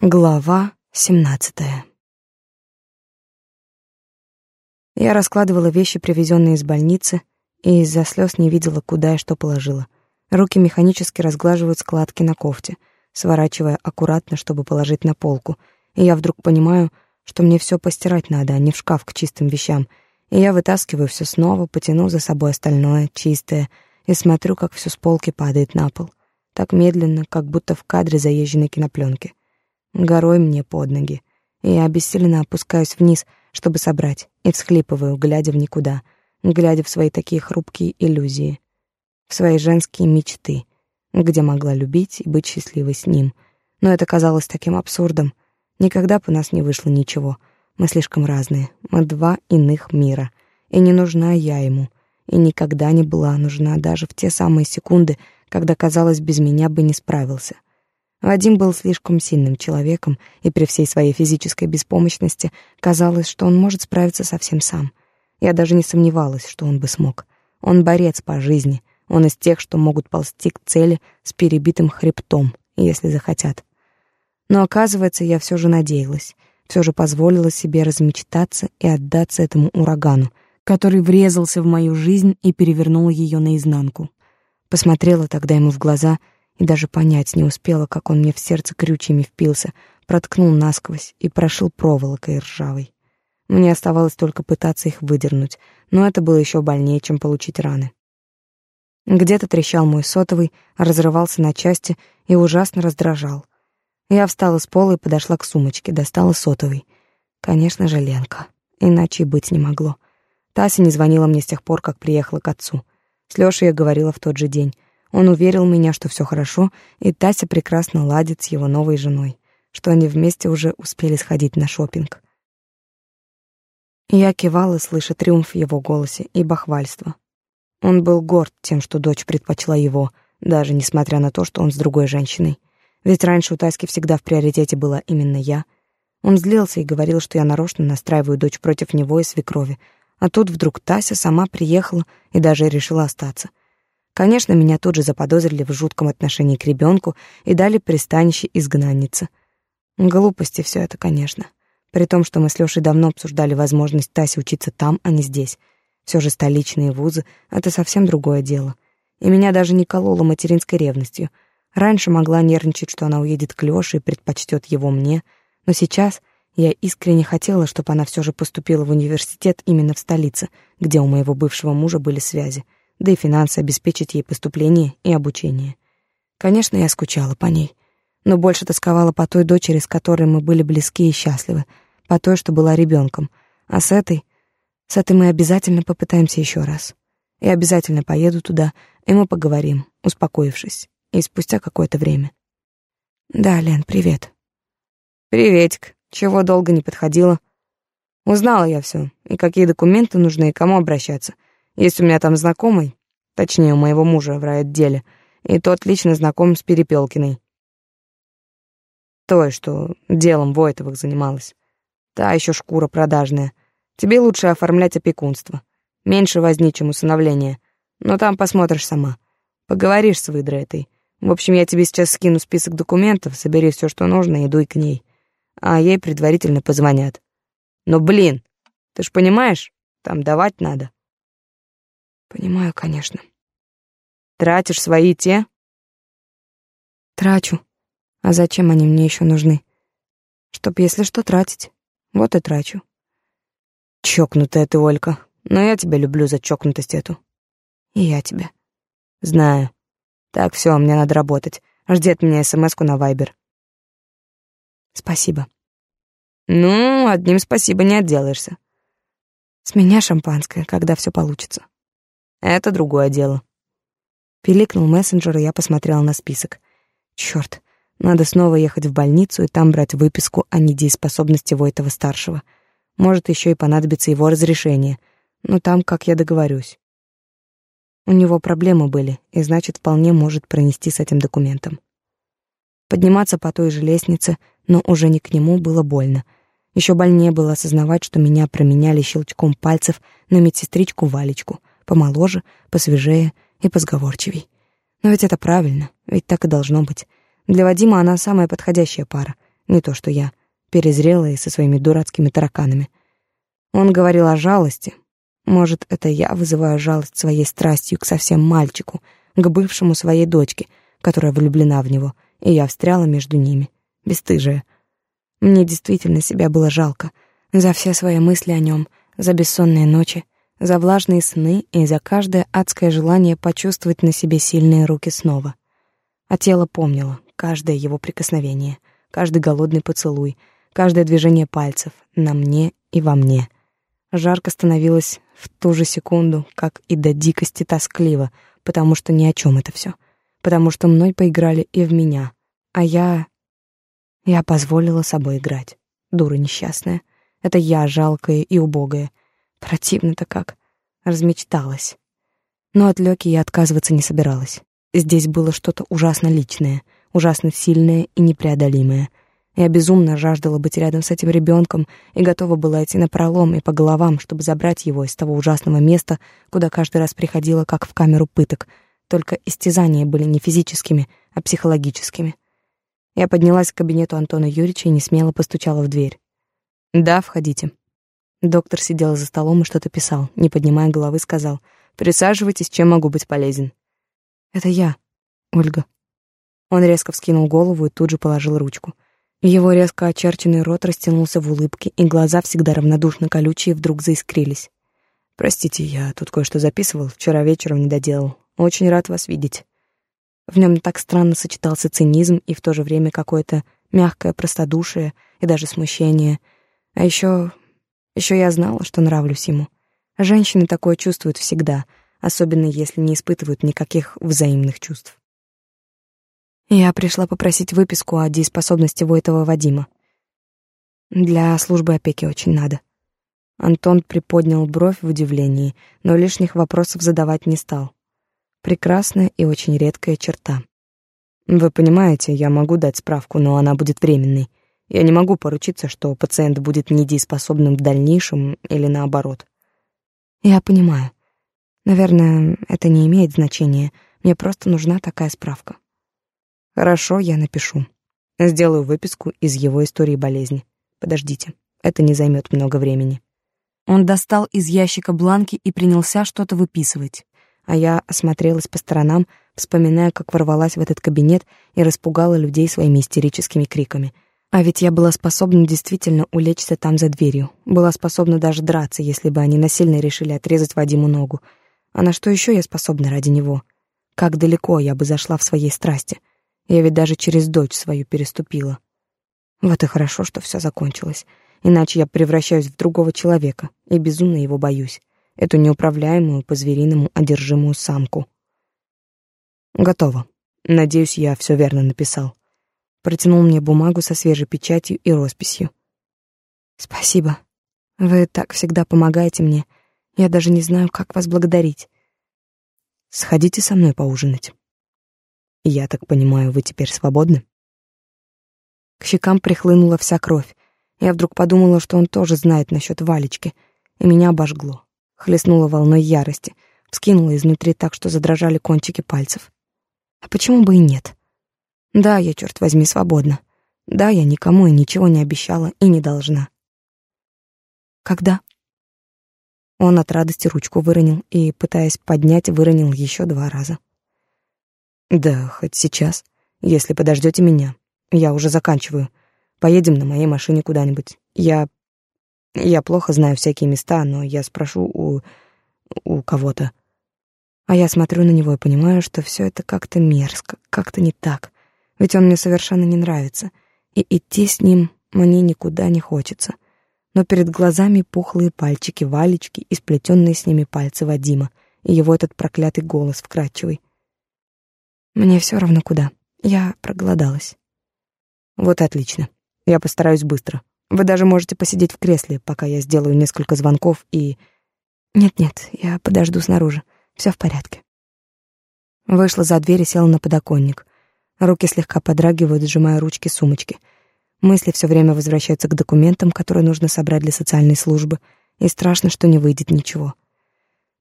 Глава семнадцатая Я раскладывала вещи, привезенные из больницы, и из-за слез не видела, куда и что положила. Руки механически разглаживают складки на кофте, сворачивая аккуратно, чтобы положить на полку. И я вдруг понимаю, что мне все постирать надо, а не в шкаф к чистым вещам. И я вытаскиваю все снова, потяну за собой остальное, чистое, и смотрю, как все с полки падает на пол. Так медленно, как будто в кадре заезженной кинопленки горой мне под ноги. И я обессиленно опускаюсь вниз, чтобы собрать, и всхлипываю, глядя в никуда, глядя в свои такие хрупкие иллюзии, в свои женские мечты, где могла любить и быть счастливой с ним. Но это казалось таким абсурдом. Никогда бы у нас не вышло ничего. Мы слишком разные, мы два иных мира. И не нужна я ему, и никогда не была нужна даже в те самые секунды, когда, казалось, без меня бы не справился. Вадим был слишком сильным человеком, и при всей своей физической беспомощности казалось, что он может справиться совсем сам. Я даже не сомневалась, что он бы смог. Он борец по жизни, он из тех, что могут ползти к цели с перебитым хребтом, если захотят. Но оказывается, я все же надеялась, все же позволила себе размечтаться и отдаться этому урагану, который врезался в мою жизнь и перевернул ее наизнанку. Посмотрела тогда ему в глаза — и даже понять не успела, как он мне в сердце крючьями впился, проткнул насквозь и прошил проволокой ржавой. Мне оставалось только пытаться их выдернуть, но это было еще больнее, чем получить раны. Где-то трещал мой сотовый, разрывался на части и ужасно раздражал. Я встала с пола и подошла к сумочке, достала сотовый. Конечно же, Ленка. Иначе и быть не могло. Тася не звонила мне с тех пор, как приехала к отцу. С Лёшей я говорила в тот же день. Он уверил меня, что все хорошо, и Тася прекрасно ладит с его новой женой, что они вместе уже успели сходить на шопинг. Я кивала, слыша триумф в его голосе и бахвальство. Он был горд тем, что дочь предпочла его, даже несмотря на то, что он с другой женщиной. Ведь раньше у Таськи всегда в приоритете была именно я. Он злился и говорил, что я нарочно настраиваю дочь против него и свекрови. А тут вдруг Тася сама приехала и даже решила остаться. Конечно, меня тут же заподозрили в жутком отношении к ребенку и дали пристанище изгнанницы. Глупости все это, конечно. При том, что мы с Лешей давно обсуждали возможность Таси учиться там, а не здесь. Все же столичные вузы — это совсем другое дело. И меня даже не кололо материнской ревностью. Раньше могла нервничать, что она уедет к Лёше и предпочтет его мне, но сейчас я искренне хотела, чтобы она все же поступила в университет именно в столице, где у моего бывшего мужа были связи — да и финансы обеспечить ей поступление и обучение. Конечно, я скучала по ней, но больше тосковала по той дочери, с которой мы были близки и счастливы, по той, что была ребенком. А с этой... С этой мы обязательно попытаемся еще раз. И обязательно поеду туда, и мы поговорим, успокоившись, и спустя какое-то время. Да, Лен, привет. Приветик. Чего долго не подходила? Узнала я все, и какие документы нужны, и кому обращаться — есть у меня там знакомый, точнее, у моего мужа в райотделе, и тот лично знаком с Перепелкиной. Той, что делом Войтовых занималась. Та еще шкура продажная. Тебе лучше оформлять опекунство. Меньше возни, чем усыновление. Но там посмотришь сама. Поговоришь с выдрой этой. В общем, я тебе сейчас скину список документов, собери все, что нужно, и дуй к ней. А ей предварительно позвонят. Но, блин, ты ж понимаешь, там давать надо. Понимаю, конечно. Тратишь свои те? Трачу. А зачем они мне еще нужны? Чтоб, если что, тратить. Вот и трачу. Чокнутая ты, Олька. Но я тебя люблю за чокнутость эту. И я тебя. Знаю. Так, все, мне надо работать. Жди от меня смс-ку на Вайбер. Спасибо. Ну, одним спасибо не отделаешься. С меня шампанское, когда все получится. Это другое дело. Пиликнул мессенджер, и я посмотрела на список. Черт, надо снова ехать в больницу и там брать выписку о недееспособности Войтова-старшего. Может, еще и понадобится его разрешение. Но там, как я договорюсь. У него проблемы были, и значит, вполне может пронести с этим документом. Подниматься по той же лестнице, но уже не к нему, было больно. Еще больнее было осознавать, что меня променяли щелчком пальцев на медсестричку Валечку — помоложе, посвежее и позговорчивей. Но ведь это правильно, ведь так и должно быть. Для Вадима она самая подходящая пара. Не то что я, перезрелая со своими дурацкими тараканами. Он говорил о жалости. Может, это я вызываю жалость своей страстью к совсем мальчику, к бывшему своей дочке, которая влюблена в него, и я встряла между ними, бесстыжая. Мне действительно себя было жалко за все свои мысли о нем, за бессонные ночи, за влажные сны и за каждое адское желание почувствовать на себе сильные руки снова. А тело помнило каждое его прикосновение, каждый голодный поцелуй, каждое движение пальцев на мне и во мне. Жарко становилось в ту же секунду, как и до дикости тоскливо, потому что ни о чем это все, потому что мной поиграли и в меня, а я... Я позволила собой играть, дура несчастная. Это я жалкая и убогая, Противно-то как. Размечталась. Но от Лёки я отказываться не собиралась. Здесь было что-то ужасно личное, ужасно сильное и непреодолимое. Я безумно жаждала быть рядом с этим ребенком и готова была идти на пролом и по головам, чтобы забрать его из того ужасного места, куда каждый раз приходила, как в камеру пыток. Только истязания были не физическими, а психологическими. Я поднялась к кабинету Антона Юрьевича и не смело постучала в дверь. «Да, входите», Доктор сидел за столом и что-то писал, не поднимая головы, сказал: "Присаживайтесь, чем могу быть полезен?" "Это я, Ольга". Он резко вскинул голову и тут же положил ручку. Его резко очерченный рот растянулся в улыбке, и глаза, всегда равнодушно колючие, вдруг заискрились. «Простите, я тут кое-что записывал, вчера вечером не доделал. Очень рад вас видеть». В нем так странно сочетался цинизм и в то же время какое-то мягкое простодушие и даже смущение. А еще еще я знала, что нравлюсь ему. Женщины такое чувствуют всегда, особенно если не испытывают никаких взаимных чувств. Я пришла попросить выписку о дееспособности Войтова Вадима. Для службы опеки очень надо. Антон приподнял бровь в удивлении, но лишних вопросов задавать не стал. Прекрасная и очень редкая черта. Вы понимаете, я могу дать справку, но она будет временной. Я не могу поручиться, что пациент будет недееспособным в дальнейшем или наоборот. Я понимаю. Наверное, это не имеет значения. Мне просто нужна такая справка. Хорошо, я напишу. Сделаю выписку из его истории болезни. Подождите, это не займет много времени. Он достал из ящика бланки и принялся что-то выписывать. А я осмотрелась по сторонам, вспоминая, как ворвалась в этот кабинет и распугала людей своими истерическими криками — а ведь я была способна действительно улечься там за дверью. Была способна даже драться, если бы они насильно решили отрезать Вадиму ногу. А на что еще я способна ради него? Как далеко я бы зашла в своей страсти? Я ведь даже через дочь свою переступила. Вот и хорошо, что все закончилось. Иначе я превращаюсь в другого человека и безумно его боюсь. Эту неуправляемую, по-звериному одержимую самку. Готово. Надеюсь, я все верно написал протянул мне бумагу со свежей печатью и росписью. Спасибо. Вы так всегда помогаете мне. Я даже не знаю, как вас благодарить. Сходите со мной поужинать. Я так понимаю, вы теперь свободны? К щекам прихлынула вся кровь. Я вдруг подумала, что он тоже знает насчет Валечки, и меня обожгло. Хлестнула волной ярости, вскинула изнутри так, что задрожали кончики пальцев. А почему бы и нет? Да, я, черт возьми, свободна. Да, я никому и ничего не обещала и не должна. Когда? Он от радости ручку выронил и, пытаясь поднять, выронил еще два раза. Да, хоть сейчас, если подождете меня. Я уже заканчиваю. Поедем на моей машине куда-нибудь. Я... Я плохо знаю всякие места, но я спрошу у... у кого-то. А я смотрю на него и понимаю, что все это как-то мерзко, как-то не так ведь он мне совершенно не нравится, и идти с ним мне никуда не хочется. Но перед глазами пухлые пальчики Валечки и сплетенные с ними пальцы Вадима, и его этот проклятый голос вкрадчивый. Мне все равно куда. Я проголодалась. Вот отлично. Я постараюсь быстро. Вы даже можете посидеть в кресле, пока я сделаю несколько звонков и... Нет-нет, я подожду снаружи. Все в порядке. Вышла за дверь и села на подоконник. Руки слегка подрагивают, сжимая ручки сумочки. Мысли все время возвращаются к документам, которые нужно собрать для социальной службы, и страшно, что не выйдет ничего.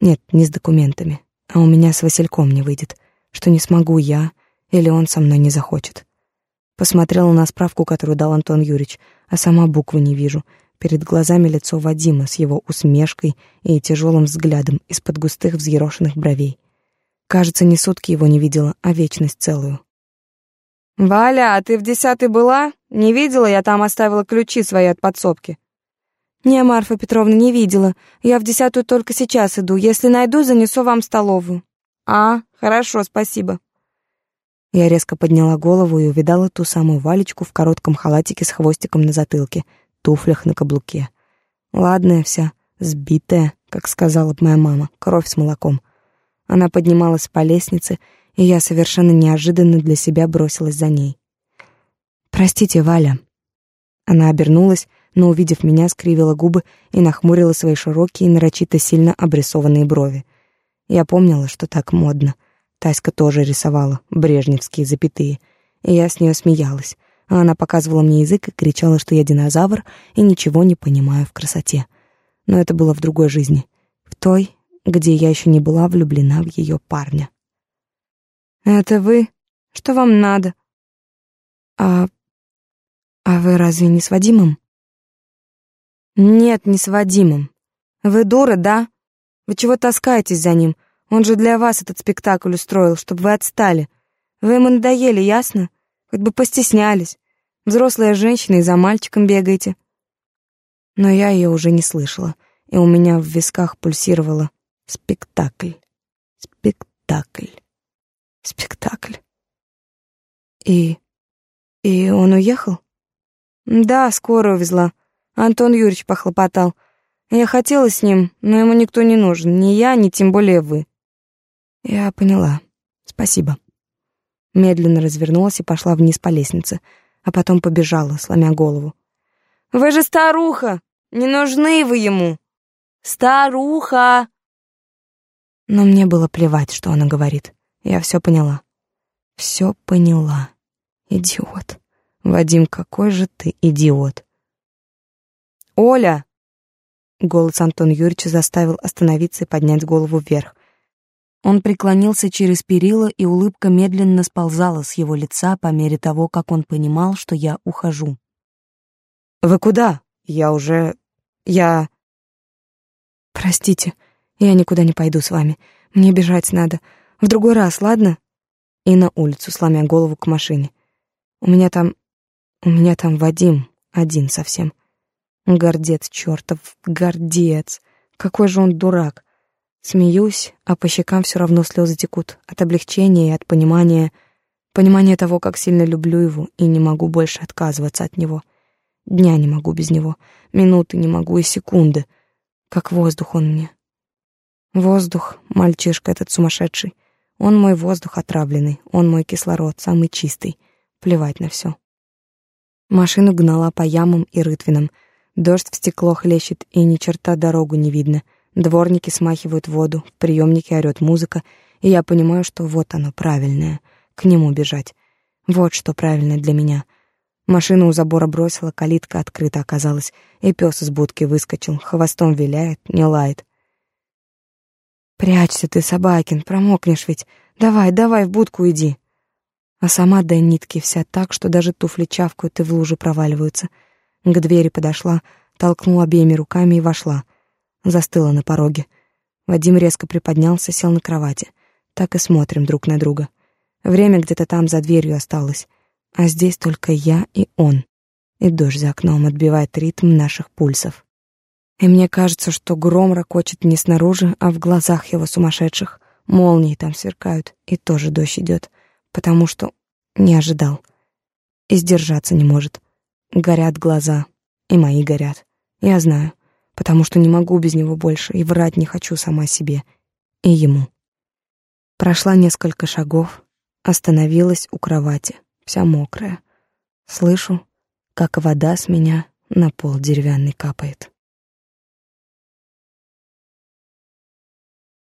Нет, не с документами, а у меня с Васильком не выйдет, что не смогу я, или он со мной не захочет. Посмотрела на справку, которую дал Антон Юрьевич, а сама буквы не вижу. Перед глазами лицо Вадима с его усмешкой и тяжелым взглядом из-под густых взъерошенных бровей. Кажется, не сутки его не видела, а вечность целую. «Валя, а ты в десятой была? Не видела? Я там оставила ключи свои от подсобки». «Не, Марфа Петровна, не видела. Я в десятую только сейчас иду. Если найду, занесу вам столовую». «А, хорошо, спасибо». Я резко подняла голову и увидала ту самую Валечку в коротком халатике с хвостиком на затылке, туфлях на каблуке. Ладная вся, сбитая, как сказала бы моя мама, кровь с молоком. Она поднималась по лестнице, и я совершенно неожиданно для себя бросилась за ней. «Простите, Валя». Она обернулась, но, увидев меня, скривила губы и нахмурила свои широкие, нарочито сильно обрисованные брови. Я помнила, что так модно. Таська тоже рисовала брежневские запятые, и я с нее смеялась, а она показывала мне язык и кричала, что я динозавр и ничего не понимаю в красоте. Но это было в другой жизни, в той, где я еще не была влюблена в ее парня. «Это вы? Что вам надо?» «А... а вы разве не с Вадимом?» «Нет, не с Вадимом. Вы дура, да? Вы чего таскаетесь за ним? Он же для вас этот спектакль устроил, чтобы вы отстали. Вы ему надоели, ясно? Хоть бы постеснялись. Взрослая женщина и за мальчиком бегаете». Но я ее уже не слышала, и у меня в висках пульсировало спектакль, спектакль, спектакль. И... и он уехал? Да, скоро увезла. Антон Юрьевич похлопотал. Я хотела с ним, но ему никто не нужен, ни я, ни тем более вы. Я поняла. Спасибо. Медленно развернулась и пошла вниз по лестнице, а потом побежала, сломя голову. Вы же старуха! Не нужны вы ему! Старуха! Но мне было плевать, что она говорит. Я все поняла. Все поняла. Идиот. Вадим, какой же ты идиот. «Оля!» Голос Антона Юрьевича заставил остановиться и поднять голову вверх. Он преклонился через перила, и улыбка медленно сползала с его лица по мере того, как он понимал, что я ухожу. «Вы куда? Я уже... я...» «Простите, я никуда не пойду с вами. Мне бежать надо. В другой раз, ладно?» И на улицу, сломя голову к машине. «У меня там... у меня там Вадим один совсем. Гордец чертов, гордец. Какой же он дурак. Смеюсь, а по щекам все равно слезы текут. От облегчения и от понимания. Понимания того, как сильно люблю его, и не могу больше отказываться от него. Дня не могу без него. Минуты не могу и секунды. Как воздух он мне. Воздух, мальчишка этот сумасшедший. Он мой воздух отравленный, он мой кислород, самый чистый. Плевать на все. Машину гнала по ямам и рытвинам — Дождь в стекло хлещет, и ни черта дорогу не видно. Дворники смахивают воду, в приемнике орёт музыка, и я понимаю, что вот оно правильное — к нему бежать. Вот что правильно для меня. Машину у забора бросила, калитка открыта оказалась, и пес из будки выскочил, хвостом виляет, не лает. «Прячься ты, собакин, промокнешь ведь. Давай, давай, в будку иди». А сама до нитки вся так, что даже туфли чавкают и в луже проваливаются — к двери подошла, толкнула обеими руками и вошла. Застыла на пороге. Вадим резко приподнялся, сел на кровати. Так и смотрим друг на друга. Время где-то там за дверью осталось, а здесь только я и он. И дождь за окном отбивает ритм наших пульсов. И мне кажется, что гром ракочет не снаружи, а в глазах его сумасшедших. Молнии там сверкают, и тоже дождь идет, потому что не ожидал. И сдержаться не может. Горят глаза, и мои горят. Я знаю, потому что не могу без него больше, и врать не хочу сама себе и ему. Прошла несколько шагов, остановилась у кровати, вся мокрая. Слышу, как вода с меня на пол деревянный капает.